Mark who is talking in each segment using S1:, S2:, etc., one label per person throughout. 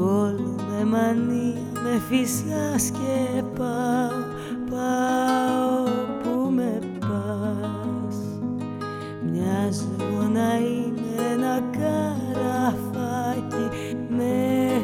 S1: όλο με μανία με φυσάς και πάω, πάω που με πας. Μοιάζω να είναι ένα καραφάκι με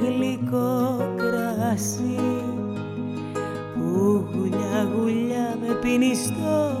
S1: γλυκό κρασί. Που γουλιά γουλιά με πίνει στο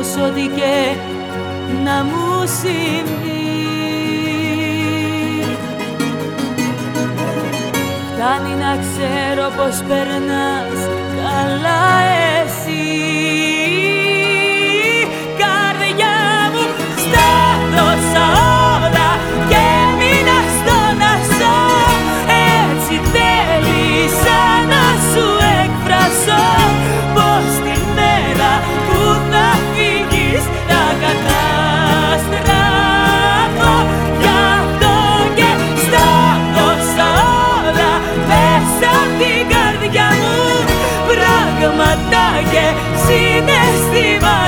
S1: όμως ό,τι και να μου συμβεί. Φτάνει να ξέρω πως περνάς καλά εσύ
S2: καρδιά